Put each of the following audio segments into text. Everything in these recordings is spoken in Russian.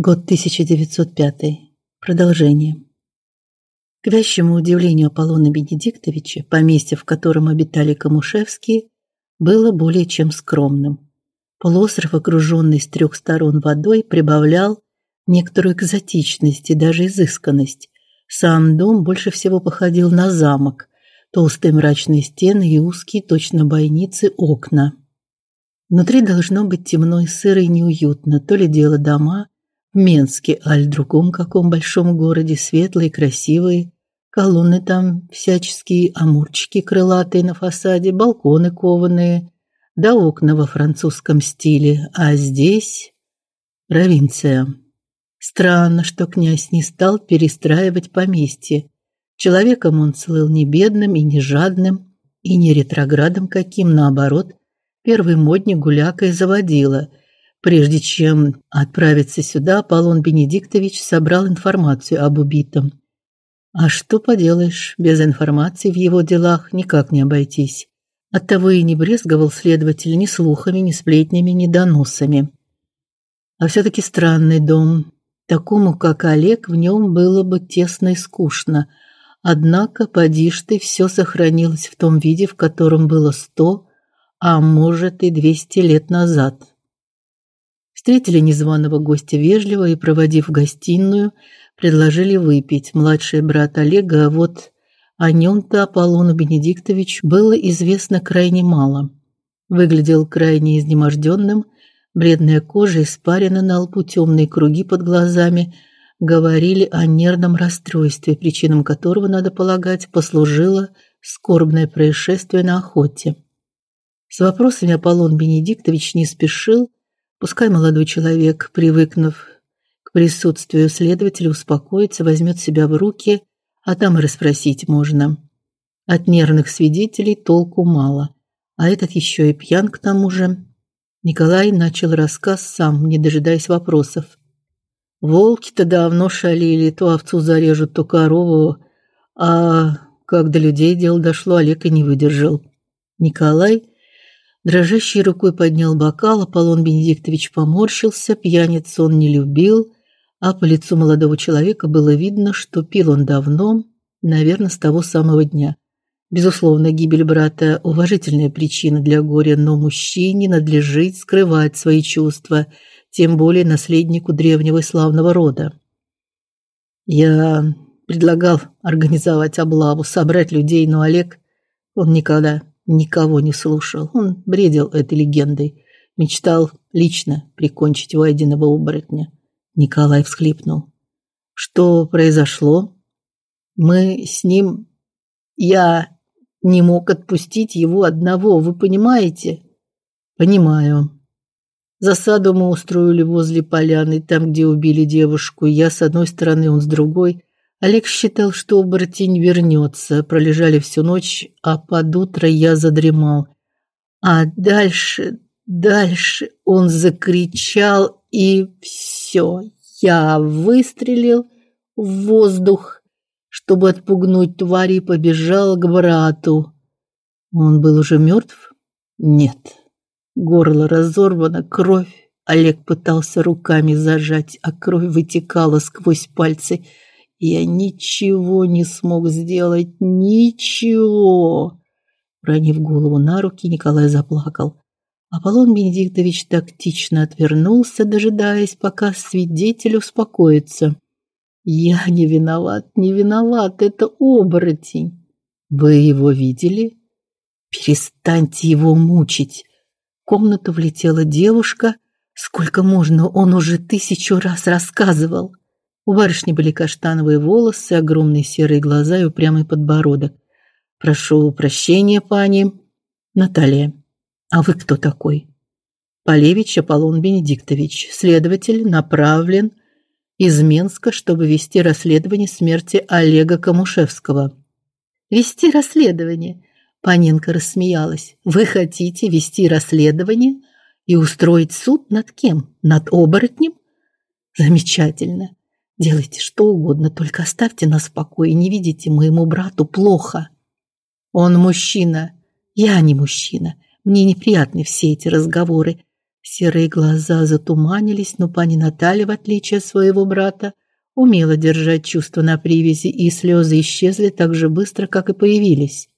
Год 1905. Продолжение. К вящему удивлению Аполлона Бенедиктовича, поместье, в котором обитали Камушевские, было более чем скромным. Полуостров, окруженный с трех сторон водой, прибавлял некоторую экзотичность и даже изысканность. Сам дом больше всего походил на замок. Толстые мрачные стены и узкие, точно бойницы, окна. Внутри должно быть темно и сыро и неуютно, то ли дело дома, Менске, аль другом каком большом городе, светлые, красивые, колонны там всяческие, амурчики крылатые на фасаде, балконы кованые, да окна во французском стиле, а здесь провинция. Странно, что князь не стал перестраивать поместье. Человеком он слыл не бедным и не жадным, и не ретроградом каким, наоборот, первый модник гуляка и заводила – Прежде чем отправиться сюда, Аполлон Бенедиктович собрал информацию об убитом. А что поделаешь, без информации в его делах никак не обойтись. Оттого и не брезговал следователь ни слухами, ни сплетнями, ни доносами. А все таки странный дом. Такому, как Олег, в нем было бы тесно и скучно. Однако, поди ж ты, все сохранилось в том виде, в котором было сто, а может и двести лет назад. Встретили незваного гостя вежливо и, проводив в гостиную, предложили выпить. Младший брат Олега, а вот о нем-то Аполлону Бенедиктовичу было известно крайне мало. Выглядел крайне изнеможденным, бледная кожа, испарина на лбу, темные круги под глазами говорили о нервном расстройстве, причинам которого, надо полагать, послужило скорбное происшествие на охоте. С вопросами Аполлон Бенедиктович не спешил, Пускай молодой человек, привыкнув к присутствию следователя, успокоится, возьмет себя в руки, а там и расспросить можно. От нервных свидетелей толку мало, а этот еще и пьян к тому же. Николай начал рассказ сам, не дожидаясь вопросов. Волки-то давно шалили, то овцу зарежут, то корову, а как до людей дело дошло, Олег и не выдержал. Николай Дрожащей рукой поднял бокал, Аполлон Бенедиктович поморщился, пьяницу он не любил, а по лицу молодого человека было видно, что пил он давно, наверное, с того самого дня. Безусловно, гибель брата уважительная причина для горя, но мужчине надлежит скрывать свои чувства, тем более наследнику древнего и славного рода. Я предлагал организовать облаву, собрать людей, но Олег он никогда никого не слушал. Он бредил этой легендой, мечтал лично прикончить Вайдиного оборотня. Николай всхлипнул. Что произошло? Мы с ним я не мог отпустить его одного, вы понимаете? Понимаю. Засаду мы устроили возле поляны, там, где убили девушку. Я с одной стороны, он с другой. Олег считал, что оборотень вернется. Пролежали всю ночь, а под утро я задремал. А дальше, дальше он закричал, и все. Я выстрелил в воздух, чтобы отпугнуть твари, и побежал к брату. Он был уже мертв? Нет. Горло разорвано, кровь. Олег пытался руками зажать, а кровь вытекала сквозь пальцы. Я ничего не смог сделать, ничего. Уронив голову на руки, Николай заплакал. Аполлон Бенедиктович тактично отвернулся, дожидаясь, пока свидетель успокоится. Я не виноват, не виноват, это оборотень. Вы его видели? Перестаньте его мучить. В комнату влетела девушка. Сколько можно, он уже тысячу раз рассказывал. У барышни были каштановые волосы, огромные серые глаза и упрямый подбородок. Прошу прощения, пани. Наталья. А вы кто такой? Полевич Аполлон Бенедиктович, следователь, направлен из Менска, чтобы вести расследование смерти Олега Камушевского. Вести расследование? Паненко рассмеялась. Вы хотите вести расследование и устроить суд над кем? Над оборотнем? Замечательно. Делайте что угодно, только оставьте нас в покое. Не видите, моему брату плохо. Он мужчина. Я не мужчина. Мне неприятны все эти разговоры. Серые глаза затуманились, но пани Наталья, в отличие от своего брата, умела держать чувства на привязи, и слезы исчезли так же быстро, как и появились.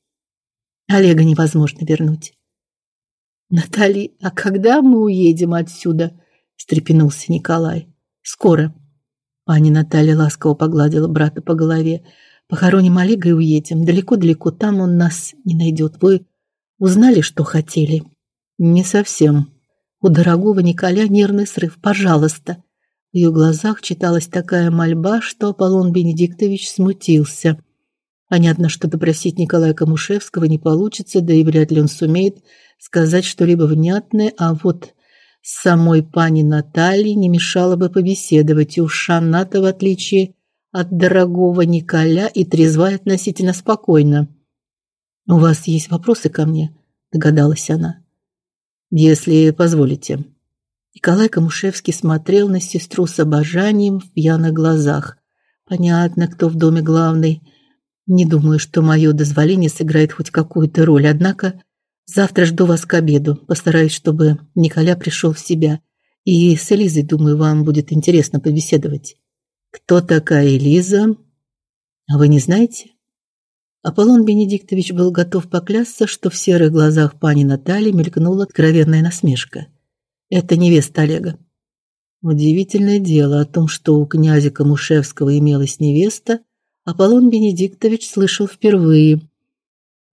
Олега невозможно вернуть. Натали, а когда мы уедем отсюда? встрепенулся Николай. Скоро. Пани Наталья ласково погладила брата по голове. Похороним Олега и уедем. Далеко-далеко там он нас не найдет. Вы узнали, что хотели? Не совсем. У дорогого Николя нервный срыв. Пожалуйста. В ее глазах читалась такая мольба, что Аполлон Бенедиктович смутился. Понятно, что допросить Николая Камушевского не получится, да и вряд ли он сумеет сказать что-либо внятное, а вот с самой пани Натальей не мешало бы побеседовать, и уж она-то, в отличие от дорогого Николя, и трезва относительно спокойно. «У вас есть вопросы ко мне?» – догадалась она. «Если позволите». Николай Камушевский смотрел на сестру с обожанием в пьяных глазах. Понятно, кто в доме главный. Не думаю, что мое дозволение сыграет хоть какую-то роль, однако завтра жду вас к обеду. Постараюсь, чтобы Николя пришел в себя. И с Элизой, думаю, вам будет интересно побеседовать. Кто такая Элиза? А вы не знаете? Аполлон Бенедиктович был готов поклясться, что в серых глазах пани Натальи мелькнула откровенная насмешка. Это невеста Олега. Удивительное дело о том, что у князя Камушевского имелась невеста, Аполлон Бенедиктович слышал впервые.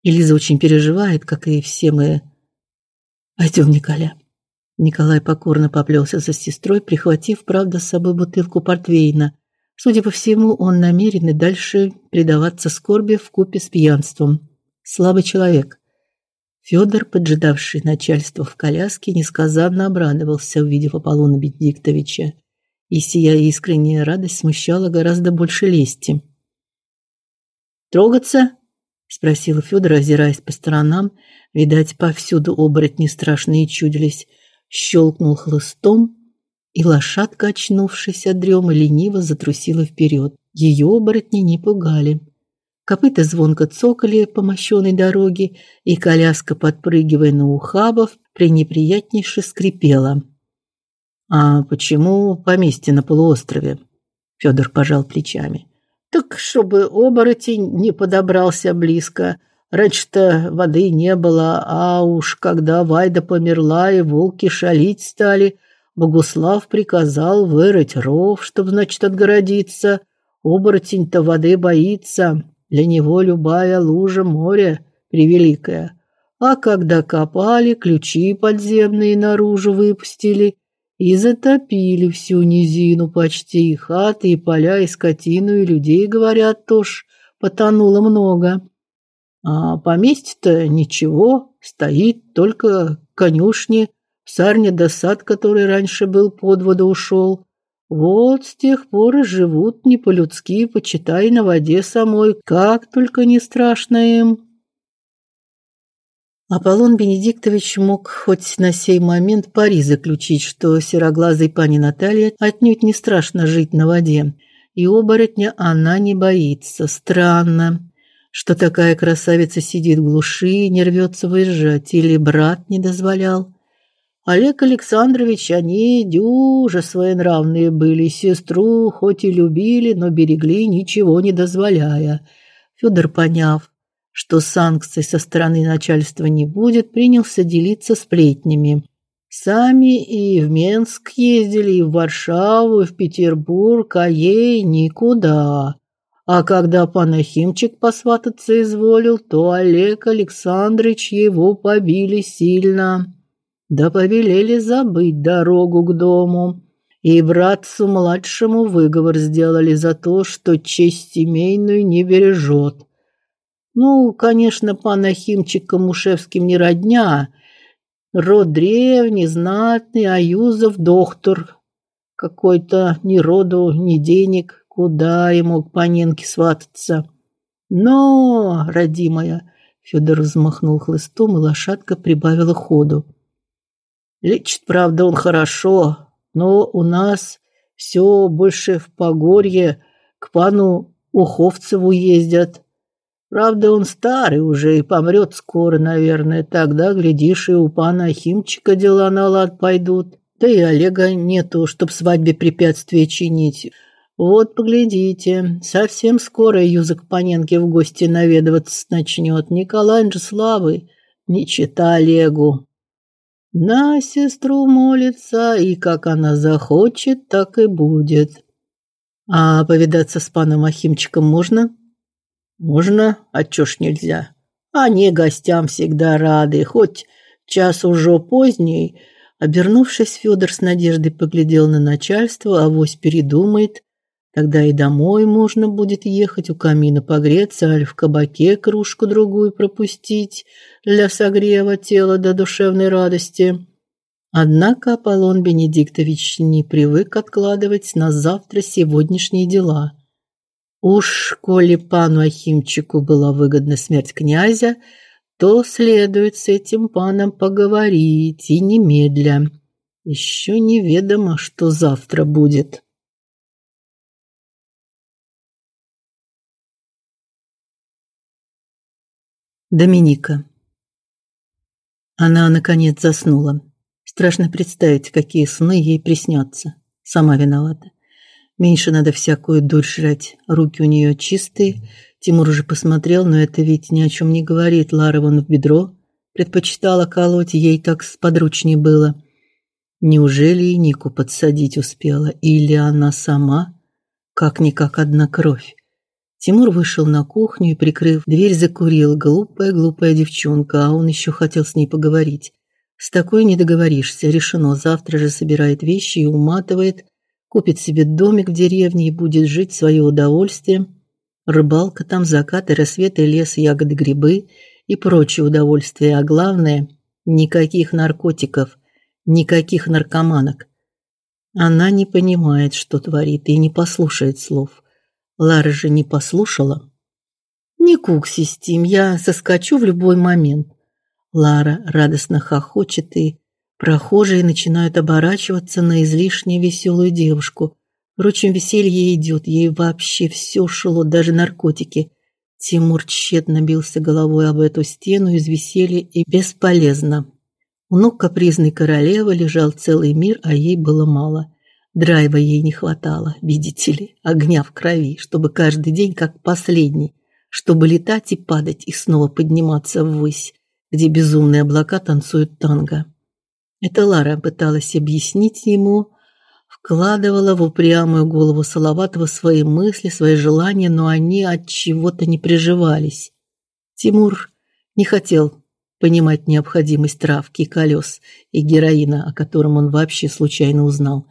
Элиза очень переживает, как и все мы. Пойдем, Николя. Николай покорно поплелся за сестрой, прихватив, правда, с собой бутылку портвейна. Судя по всему, он намерен и дальше предаваться скорби в купе с пьянством. Слабый человек. Федор, поджидавший начальство в коляске, несказанно обрадовался, увидев Аполлона Бенедиктовича, и сия искренняя радость смущала гораздо больше лести. «Трогаться?» – спросил Федор, озираясь по сторонам. Видать, повсюду оборотни страшные чудились. Щелкнул хлыстом, и лошадка, очнувшись от дремы, лениво затрусила вперед. Ее оборотни не пугали. Копыта звонко цокали по мощенной дороге, и коляска, подпрыгивая на ухабов, пренеприятнейше скрипела. А почему поместье на полуострове? Федор пожал плечами. Так чтобы оборотень не подобрался близко. Раньше-то воды не было, а уж когда Вайда померла и волки шалить стали, Богуслав приказал вырыть ров, чтоб, значит, отгородиться. Оборотень-то воды боится. Для него любая лужа море превеликая. А когда копали, ключи подземные наружу выпустили и затопили всю низину почти, и хаты, и поля, и скотину, и людей, говорят, тоже потонуло много. А поместье-то ничего, стоит только конюшни, сарня да сад, который раньше был под воду ушел. Вот с тех пор и живут не по-людски, почитай на воде самой, как только не страшно им. Аполлон Бенедиктович мог хоть на сей момент пари заключить, что сероглазой пани Наталья отнюдь не страшно жить на воде, и оборотня она не боится. Странно, что такая красавица сидит в глуши и не рвется выезжать, или брат не дозволял. Олег Александрович, они дюже своенравные были, сестру хоть и любили, но берегли, ничего не дозволяя. Федор, поняв, что санкций со стороны начальства не будет, принялся делиться сплетнями. Сами и в Менск ездили, и в Варшаву, и в Петербург, а ей никуда. А когда Панахимчик посвататься изволил, то Олег Александрович его побили сильно да повелели забыть дорогу к дому. И братцу младшему выговор сделали за то, что честь семейную не бережет. Ну, конечно, пан Ахимчик Камушевским не родня, род древний, знатный, а Юзов доктор. Какой-то ни роду, ни денег, куда ему к паненке свататься. Но, родимая, Федор взмахнул хлыстом, и лошадка прибавила ходу. Лечит, правда, он хорошо, но у нас все больше в Погорье к пану Уховцеву ездят. Правда, он старый уже и помрет скоро, наверное. Тогда, глядишь, и у пана Ахимчика дела на лад пойдут. Да и Олега нету, чтоб свадьбе препятствия чинить. Вот, поглядите, совсем скоро Юзак Паненке в гости наведываться начнет. Николай же славы, не чита Олегу. На сестру молится, и как она захочет, так и будет. А повидаться с паном Ахимчиком можно? Можно, а чё ж нельзя? Они гостям всегда рады, хоть час уже поздний. Обернувшись, Федор с надеждой поглядел на начальство, а вось передумает Тогда и домой можно будет ехать у камина погреться, аль в кабаке кружку другую пропустить для согрева тела до душевной радости. Однако Аполлон Бенедиктович не привык откладывать на завтра сегодняшние дела. Уж коли пану Ахимчику была выгодна смерть князя, то следует с этим паном поговорить и немедля. Еще неведомо, что завтра будет. Доминика. Она наконец заснула. Страшно представить, какие сны ей приснятся. Сама виновата. Меньше надо всякую дурь жрать. Руки у нее чистые. Тимур уже посмотрел, но это ведь ни о чем не говорит. Лара вон в бедро предпочитала колоть, ей так сподручнее было. Неужели и Нику подсадить успела или она сама как никак одна кровь? Тимур вышел на кухню и, прикрыв дверь, закурил. Глупая, глупая девчонка, а он еще хотел с ней поговорить. С такой не договоришься. Решено, завтра же собирает вещи и уматывает, купит себе домик в деревне и будет жить в свое удовольствие. Рыбалка там, закаты, рассветы, лес, ягоды, грибы и прочие удовольствия, а главное никаких наркотиков, никаких наркоманок. Она не понимает, что творит, и не послушает слов. Лара же не послушала. Не кукси, Стим, я соскочу в любой момент. Лара радостно хохочет, и прохожие начинают оборачиваться на излишне веселую девушку. Впрочем, веселье идет, ей вообще все шло, даже наркотики. Тимур тщетно бился головой об эту стену из веселья и бесполезно. У ног капризной королевы лежал целый мир, а ей было мало. Драйва ей не хватало, видите ли, огня в крови, чтобы каждый день как последний, чтобы летать и падать и снова подниматься ввысь, где безумные облака танцуют танго. Это Лара пыталась объяснить ему, вкладывала в упрямую голову Салаватова свои мысли, свои желания, но они от чего-то не приживались. Тимур не хотел понимать необходимость травки колес и героина, о котором он вообще случайно узнал.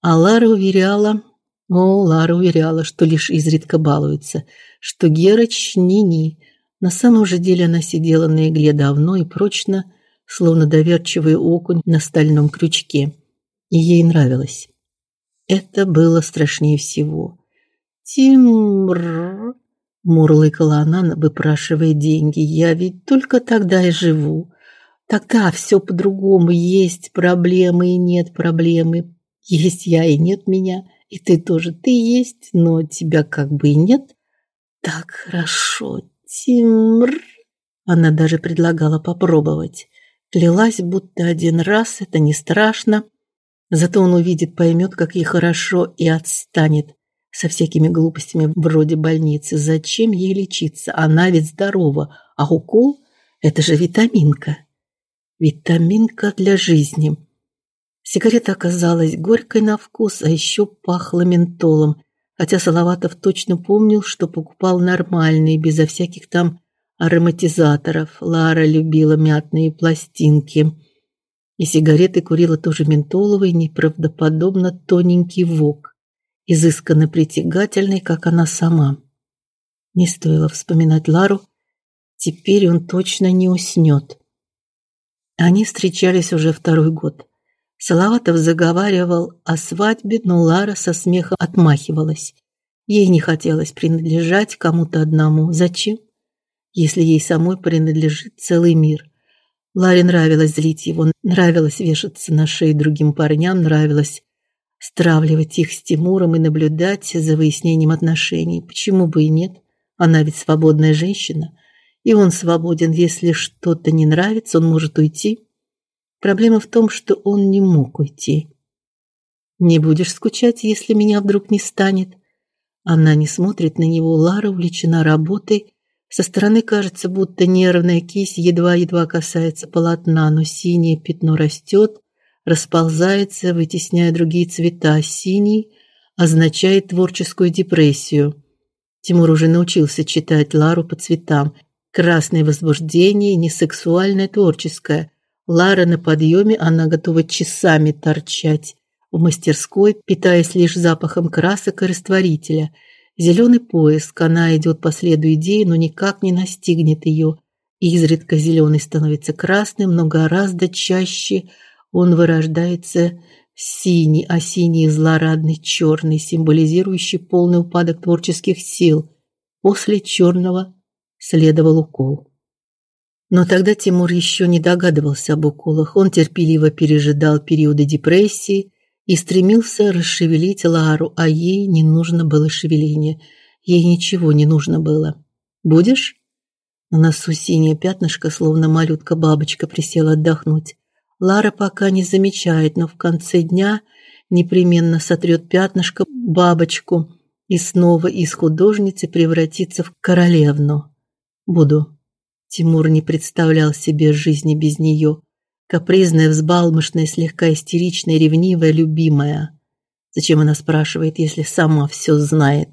А Лара уверяла, о, Лара уверяла, что лишь изредка балуется, что Герыч ни-ни. На самом же деле она сидела на игле давно и прочно, словно доверчивый окунь на стальном крючке. И ей нравилось. Это было страшнее всего. Тимр, мурлыкала она, выпрашивая деньги. Я ведь только тогда и живу. Тогда все по-другому. Есть проблемы и нет проблемы. Есть я и нет меня, и ты тоже. Ты есть, но тебя как бы и нет. Так хорошо, Тимр. Она даже предлагала попробовать. Клялась, будто один раз это не страшно. Зато он увидит, поймет, как ей хорошо и отстанет со всякими глупостями вроде больницы. Зачем ей лечиться? Она ведь здорова, а укол это же витаминка. Витаминка для жизни. Сигарета оказалась горькой на вкус, а еще пахла ментолом, хотя Салаватов точно помнил, что покупал нормальные, безо всяких там ароматизаторов. Лара любила мятные пластинки. И сигареты курила тоже ментоловый, неправдоподобно тоненький вок, изысканно притягательный, как она сама. Не стоило вспоминать Лару. Теперь он точно не уснет. Они встречались уже второй год. Салаватов заговаривал о свадьбе, но Лара со смехом отмахивалась. Ей не хотелось принадлежать кому-то одному. Зачем? Если ей самой принадлежит целый мир. Ларе нравилось злить его, нравилось вешаться на шею другим парням, нравилось стравливать их с Тимуром и наблюдать за выяснением отношений. Почему бы и нет? Она ведь свободная женщина, и он свободен, если что-то не нравится, он может уйти. Проблема в том, что он не мог уйти. Не будешь скучать, если меня вдруг не станет. Она не смотрит на него, Лара увлечена работой. Со стороны кажется, будто нервная кисть едва-едва касается полотна, но синее пятно растет, расползается, вытесняя другие цвета. Синий означает творческую депрессию. Тимур уже научился читать Лару по цветам. Красное возбуждение, не сексуальное, творческое. Лара на подъеме, она готова часами торчать в мастерской, питаясь лишь запахом красок и растворителя. Зеленый поиск, она идет по следу идеи, но никак не настигнет ее. Изредка зеленый становится красным, но гораздо чаще он вырождается синий, а синий злорадный черный, символизирующий полный упадок творческих сил. После черного следовал укол. Но тогда Тимур еще не догадывался об уколах. Он терпеливо пережидал периоды депрессии и стремился расшевелить Лару, а ей не нужно было шевеления. Ей ничего не нужно было. Будешь? На носу синее пятнышко, словно малютка-бабочка, присела отдохнуть. Лара пока не замечает, но в конце дня непременно сотрет пятнышко бабочку и снова из художницы превратится в королевну. Буду. Тимур не представлял себе жизни без нее капризная, взбалмошная, слегка истеричная, ревнивая, любимая. Зачем она спрашивает, если сама все знает?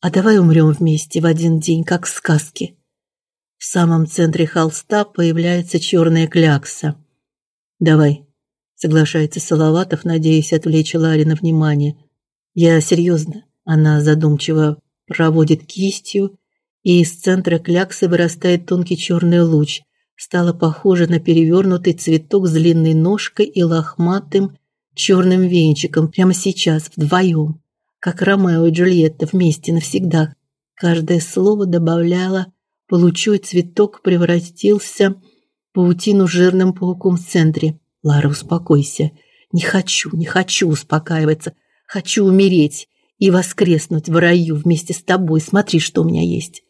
А давай умрем вместе в один день, как в сказке. В самом центре холста появляется черная клякса. Давай, соглашается Салаватов, надеясь отвлечь Ларина внимание. Я серьезно. Она задумчиво проводит кистью, и из центра кляксы вырастает тонкий черный луч – стала похожа на перевернутый цветок с длинной ножкой и лохматым черным венчиком прямо сейчас вдвоем, как Ромео и Джульетта вместе навсегда. Каждое слово добавляло получу и цветок превратился в паутину с жирным пауком в центре. Лара, успокойся. Не хочу, не хочу успокаиваться. Хочу умереть и воскреснуть в раю вместе с тобой. Смотри, что у меня есть.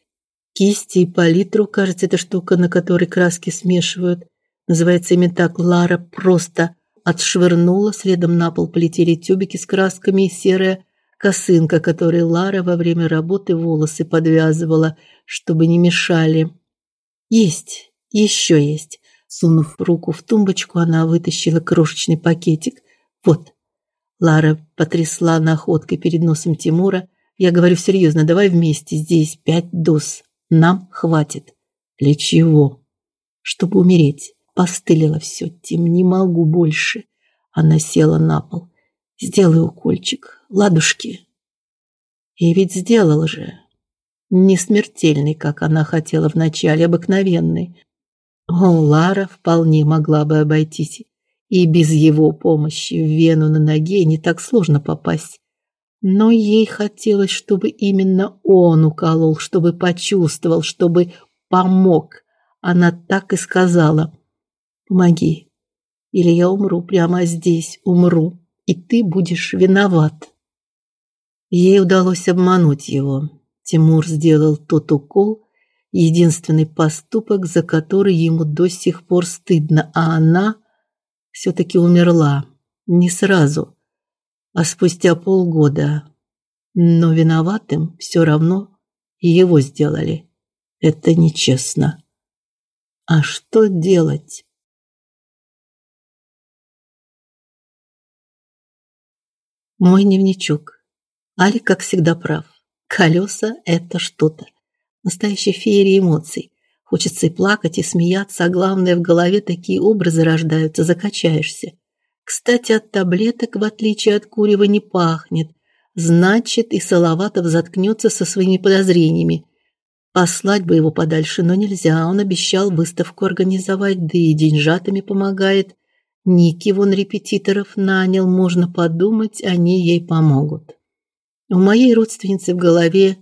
Кисти и палитру, кажется, эта штука, на которой краски смешивают. Называется именно так. Лара просто отшвырнула, следом на пол полетели тюбики с красками и серая косынка, которой Лара во время работы волосы подвязывала, чтобы не мешали. Есть, еще есть. Сунув руку в тумбочку, она вытащила крошечный пакетик. Вот. Лара потрясла находкой перед носом Тимура. Я говорю серьезно, давай вместе здесь пять доз. Нам хватит. Для чего? Чтобы умереть. Постылило все. Тим, не могу больше. Она села на пол. Сделай укольчик. Ладушки. И ведь сделал же. Не смертельный, как она хотела вначале, обыкновенный. О, Лара вполне могла бы обойтись. И без его помощи в вену на ноге не так сложно попасть но ей хотелось, чтобы именно он уколол, чтобы почувствовал, чтобы помог. Она так и сказала: "Помоги, или я умру прямо здесь, умру, и ты будешь виноват". Ей удалось обмануть его. Тимур сделал тот укол, единственный поступок, за который ему до сих пор стыдно, а она все таки умерла не сразу а спустя полгода. Но виноватым все равно его сделали. Это нечестно. А что делать? Мой дневничок. Али, как всегда, прав. Колеса – это что-то. Настоящая феерия эмоций. Хочется и плакать, и смеяться, а главное, в голове такие образы рождаются, закачаешься. Кстати, от таблеток, в отличие от курева, не пахнет. Значит, и Салаватов заткнется со своими подозрениями. Послать бы его подальше, но нельзя. Он обещал выставку организовать, да и деньжатами помогает. Ники вон репетиторов нанял, можно подумать, они ей помогут. У моей родственницы в голове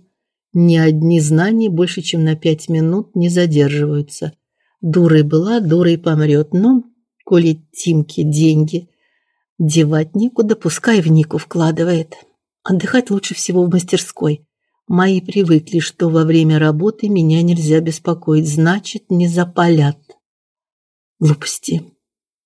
ни одни знания больше, чем на пять минут не задерживаются. Дурой была, дурой помрет. Но, коли Тимке деньги Девать некуда, пускай в Нику вкладывает. Отдыхать лучше всего в мастерской. Мои привыкли, что во время работы меня нельзя беспокоить, значит, не запалят. Глупости.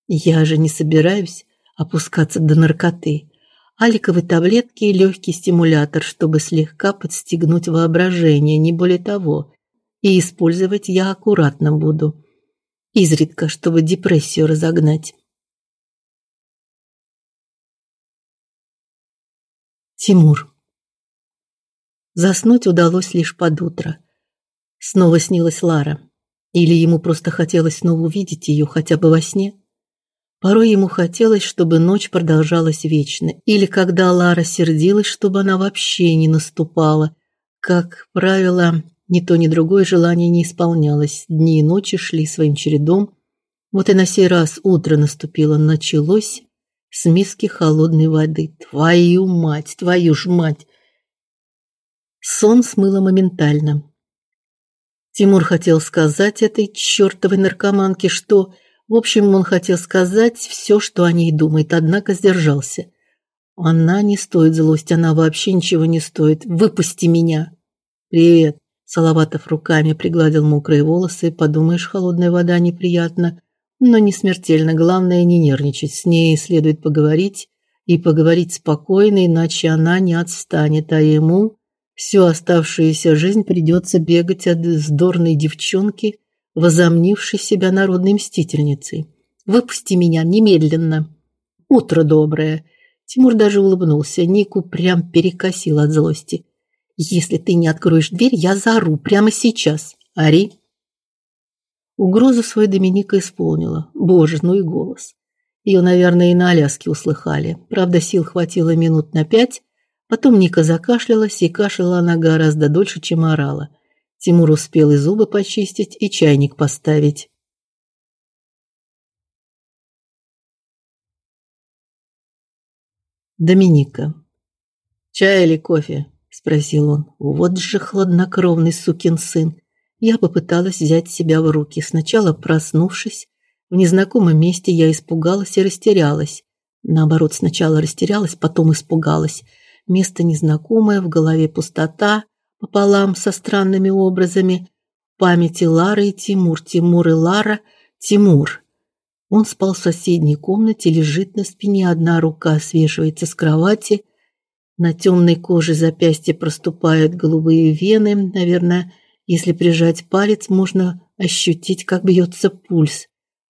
Я же не собираюсь опускаться до наркоты. Аликовые таблетки и легкий стимулятор, чтобы слегка подстегнуть воображение, не более того. И использовать я аккуратно буду. Изредка, чтобы депрессию разогнать. Тимур. Заснуть удалось лишь под утро. Снова снилась Лара. Или ему просто хотелось снова увидеть ее хотя бы во сне. Порой ему хотелось, чтобы ночь продолжалась вечно, или когда Лара сердилась, чтобы она вообще не наступала. Как правило, ни то, ни другое желание не исполнялось. Дни и ночи шли своим чередом. Вот и на сей раз утро наступило, началось с миски холодной воды. Твою мать, твою ж мать. Сон смыло моментально. Тимур хотел сказать этой чёртовой наркоманке, что в общем, он хотел сказать все, что о ней думает, однако сдержался. Она не стоит злости, она вообще ничего не стоит. Выпусти меня. Привет. Салаватов руками пригладил мокрые волосы. Подумаешь, холодная вода неприятно, но не смертельно. Главное не нервничать. С ней следует поговорить и поговорить спокойно, иначе она не отстанет, а ему всю оставшуюся жизнь придется бегать от вздорной девчонки возомнившей себя народной мстительницей. Выпусти меня немедленно. Утро доброе. Тимур даже улыбнулся. Нику прям перекосило от злости. Если ты не откроешь дверь, я заору прямо сейчас. Ари. Угрозу свою Доминика исполнила. Боже, ну и голос. Ее, наверное, и на Аляске услыхали. Правда, сил хватило минут на пять. Потом Ника закашлялась, и кашляла она гораздо дольше, чем орала. Тимур успел и зубы почистить, и чайник поставить. Доминика. Чай или кофе? спросил он. Вот же хладнокровный сукин сын. Я попыталась взять себя в руки. Сначала проснувшись в незнакомом месте, я испугалась и растерялась. Наоборот, сначала растерялась, потом испугалась. Место незнакомое, в голове пустота пополам со странными образами. В памяти Лары и Тимур, Тимур и Лара, Тимур. Он спал в соседней комнате, лежит на спине, одна рука свешивается с кровати. На темной коже запястья проступают голубые вены. Наверное, если прижать палец, можно ощутить, как бьется пульс.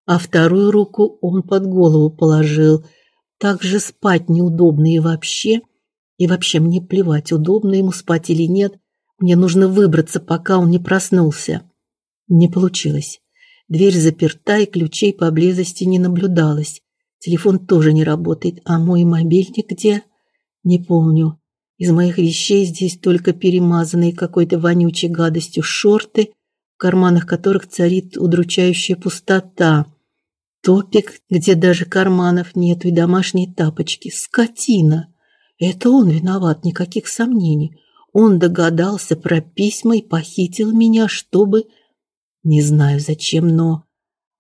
А вторую руку он под голову положил. Так же спать неудобно и вообще. И вообще мне плевать, удобно ему спать или нет. Мне нужно выбраться, пока он не проснулся. Не получилось. Дверь заперта, и ключей поблизости не наблюдалось. Телефон тоже не работает, а мой мобильник где? Не помню. Из моих вещей здесь только перемазанные какой-то вонючей гадостью шорты, в карманах которых царит удручающая пустота. Топик, где даже карманов нет, и домашние тапочки. Скотина. Это он виноват, никаких сомнений. Он догадался про письма и похитил меня, чтобы... Не знаю зачем, но...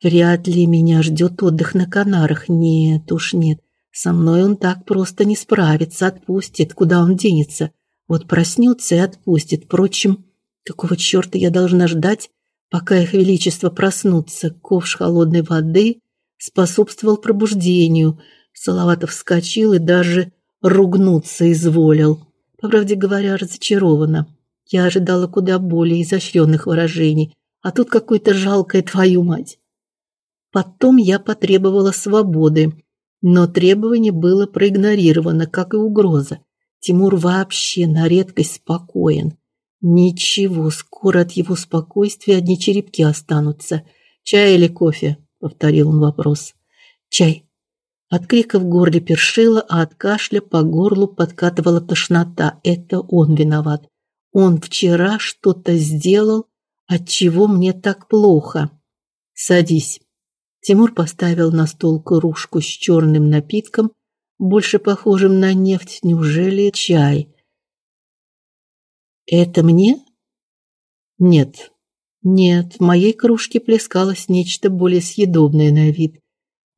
Вряд ли меня ждет отдых на Канарах. Нет уж нет. Со мной он так просто не справится, отпустит. Куда он денется? Вот проснется и отпустит. Впрочем, какого черта я должна ждать, пока их величество проснутся? Ковш холодной воды способствовал пробуждению. Салаватов вскочил и даже ругнуться изволил. По правде говоря, разочарована. Я ожидала куда более изощренных выражений, а тут какое-то жалкое твою мать. Потом я потребовала свободы, но требование было проигнорировано, как и угроза. Тимур вообще на редкость спокоен. Ничего, скоро от его спокойствия одни черепки останутся. Чай или кофе? повторил он вопрос. Чай, от крика в горле першило, а от кашля по горлу подкатывала тошнота. Это он виноват. Он вчера что-то сделал, от чего мне так плохо. Садись. Тимур поставил на стол кружку с черным напитком, больше похожим на нефть. Неужели чай? Это мне? Нет. Нет, в моей кружке плескалось нечто более съедобное на вид.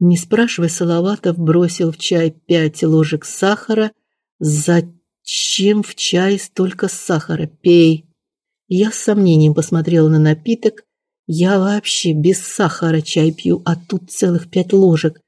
Не спрашивая, Салаватов бросил в чай пять ложек сахара. Зачем Чем в чае столько сахара? Пей. Я с сомнением посмотрела на напиток. Я вообще без сахара чай пью, а тут целых пять ложек.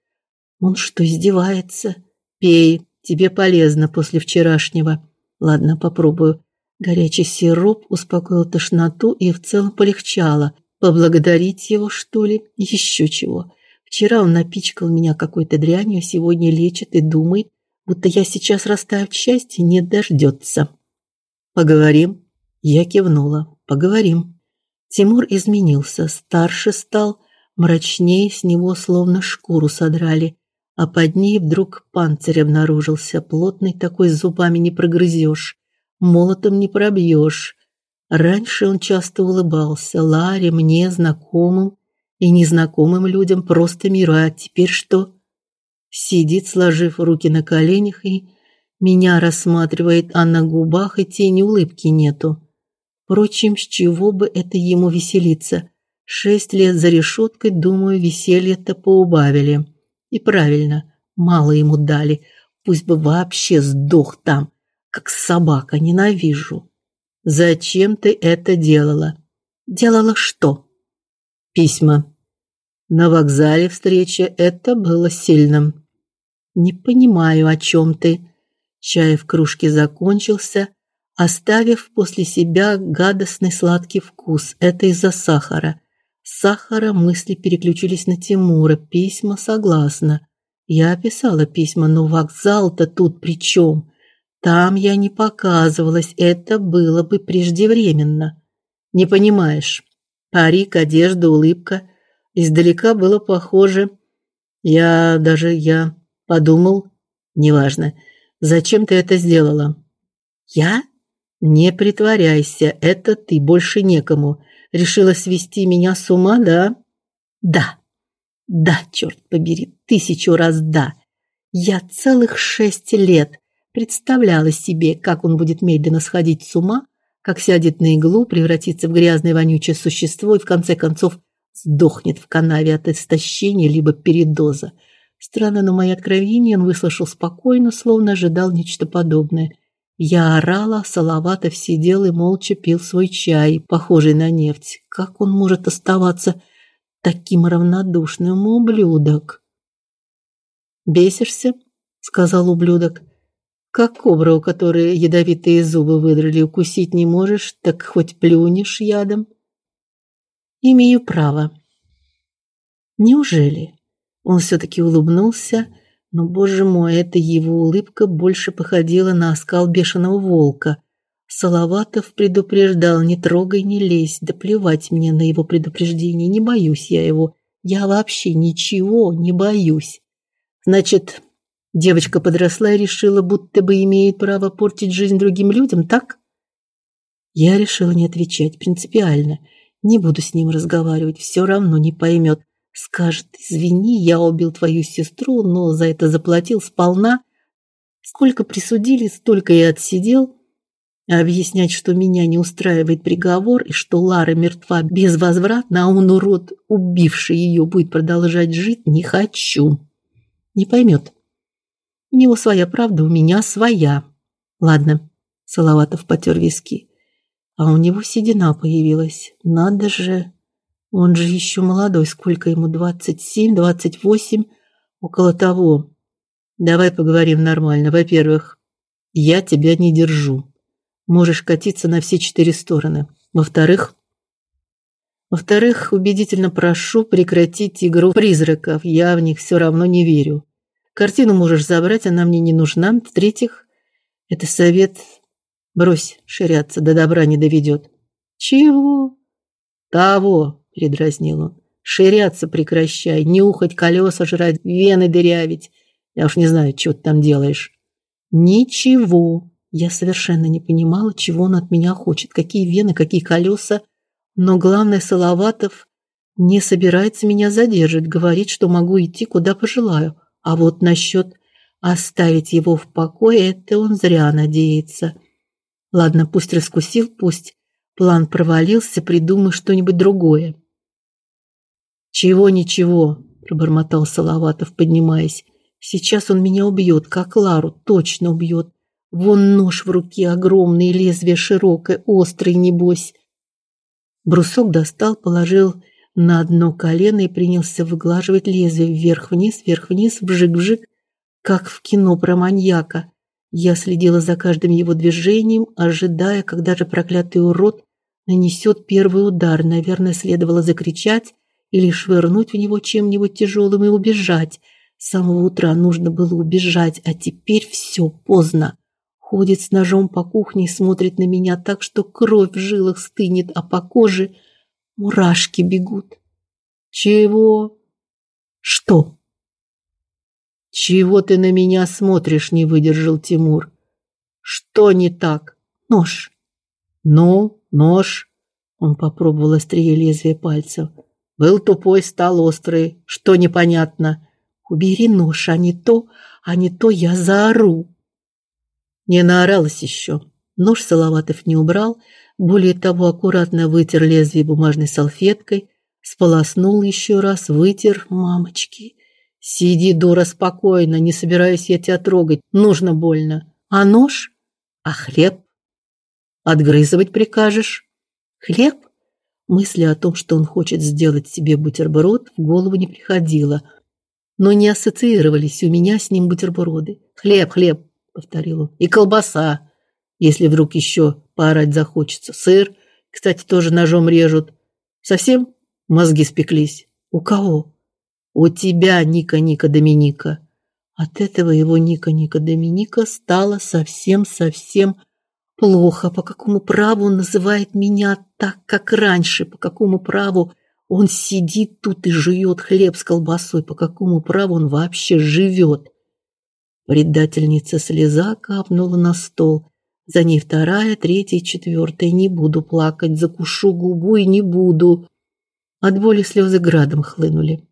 Он что, издевается? Пей, тебе полезно после вчерашнего. Ладно, попробую. Горячий сироп успокоил тошноту и в целом полегчало. Поблагодарить его, что ли? Еще чего. Вчера он напичкал меня какой-то дрянью, а сегодня лечит и думает, будто я сейчас растаю в счастье, не дождется. Поговорим? Я кивнула. Поговорим. Тимур изменился, старше стал, мрачнее, с него словно шкуру содрали, а под ней вдруг панцирь обнаружился, плотный такой, с зубами не прогрызешь, молотом не пробьешь. Раньше он часто улыбался Ларе, мне, знакомым, и незнакомым людям просто миру, а теперь что? Сидит, сложив руки на коленях и меня рассматривает, а на губах и тени улыбки нету. Впрочем, с чего бы это ему веселиться? Шесть лет за решеткой, думаю, веселье-то поубавили. И правильно, мало ему дали. Пусть бы вообще сдох там, как собака, ненавижу. Зачем ты это делала? Делала что? Письма. На вокзале встреча это было сильным. Не понимаю, о чем ты. Чай в кружке закончился, оставив после себя гадостный сладкий вкус. Это из-за сахара. С сахара мысли переключились на Тимура. Письма согласна. Я описала письма, но вокзал-то тут при чем? Там я не показывалась, это было бы преждевременно. Не понимаешь? Парик, одежда, улыбка. Издалека было похоже. Я даже я подумал, неважно. Зачем ты это сделала? Я? Не притворяйся, это ты больше некому. Решила свести меня с ума, да? Да. Да, черт побери, тысячу раз да. Я целых шесть лет представляла себе, как он будет медленно сходить с ума, как сядет на иглу, превратится в грязное вонючее существо и в конце концов сдохнет в канаве от истощения либо передоза. Странно, но мои откровения он выслушал спокойно, словно ожидал нечто подобное. Я орала, Салаватов сидел и молча пил свой чай, похожий на нефть. Как он может оставаться таким равнодушным, ублюдок? «Бесишься?» — сказал ублюдок. Как кобра, у которой ядовитые зубы выдрали, укусить не можешь, так хоть плюнешь ядом. Имею право. Неужели? Он все таки улыбнулся, но, боже мой, эта его улыбка больше походила на оскал бешеного волка. Салаватов предупреждал: "Не трогай, не лезь, да плевать мне на его предупреждение, не боюсь я его. Я вообще ничего не боюсь". Значит, Девочка подросла и решила, будто бы имеет право портить жизнь другим людям, так? Я решила не отвечать принципиально. Не буду с ним разговаривать, все равно не поймет. Скажет: "Извини, я убил твою сестру, но за это заплатил сполна. Сколько присудили, столько и отсидел". А объяснять, что меня не устраивает приговор и что Лара мертва безвозвратно, а он урод, убивший ее, будет продолжать жить, не хочу. Не поймет. У него своя правда, у меня своя. Ладно, Салаватов потер виски. А у него седина появилась. Надо же. Он же еще молодой, сколько ему, двадцать семь, двадцать восемь, около того. Давай поговорим нормально. Во-первых, я тебя не держу. Можешь катиться на все четыре стороны. Во-вторых, во-вторых, убедительно прошу прекратить игру призраков. Я в них все равно не верю. Картину можешь забрать, она мне не нужна. В-третьих, это совет брось ширяться, до добра не доведет. Чего? Того, передразнил он. Ширяться прекращай, нюхать колеса жрать, вены дырявить. Я уж не знаю, что ты там делаешь. Ничего. Я совершенно не понимала, чего он от меня хочет, какие вены, какие колеса. Но главное, Салаватов не собирается меня задерживать, говорит, что могу идти куда пожелаю. А вот насчет оставить его в покое это он зря надеется. Ладно, пусть раскусил, пусть план провалился, придумай что-нибудь другое. Чего ничего, пробормотал Салаватов, поднимаясь. Сейчас он меня убьет, как Лару, точно убьет. Вон нож в руке огромный, лезвие широкое, острый небось. Брусок достал, положил на одно колено и принялся выглаживать лезвие вверх-вниз, вверх-вниз, вжик-вжик, как в кино про маньяка. Я следила за каждым его движением, ожидая, когда же проклятый урод нанесет первый удар. Наверное, следовало закричать или швырнуть в него чем-нибудь тяжелым и убежать. С самого утра нужно было убежать, а теперь все поздно. Ходит с ножом по кухне и смотрит на меня так, что кровь в жилах стынет, а по коже мурашки бегут. Чего? Что? Чего ты на меня смотришь, не выдержал Тимур. Что не так? Нож. Ну, нож. Он попробовал острие лезвия пальцев. Был тупой, стал острый. Что непонятно? Убери нож, а не то, а не то я заору. Не наоралась еще. Нож Салаватов не убрал, более того, аккуратно вытер лезвие бумажной салфеткой, сполоснул еще раз, вытер, мамочки. Сиди, дура, спокойно, не собираюсь я тебя трогать. Нужно больно. А нож? А хлеб? Отгрызывать прикажешь? Хлеб? Мысли о том, что он хочет сделать себе бутерброд, в голову не приходило. Но не ассоциировались у меня с ним бутерброды. Хлеб, хлеб, повторил он. И колбаса, если вдруг еще поорать захочется. Сыр, кстати, тоже ножом режут. Совсем мозги спеклись. У кого? У тебя, Ника, Ника, Доминика. От этого его Ника, Ника, Доминика стало совсем-совсем плохо. По какому праву он называет меня так, как раньше? По какому праву он сидит тут и жует хлеб с колбасой? По какому праву он вообще живет? Предательница слеза капнула на стол. За ней вторая, третья, четвертая. Не буду плакать, закушу губу и не буду. От боли слезы градом хлынули.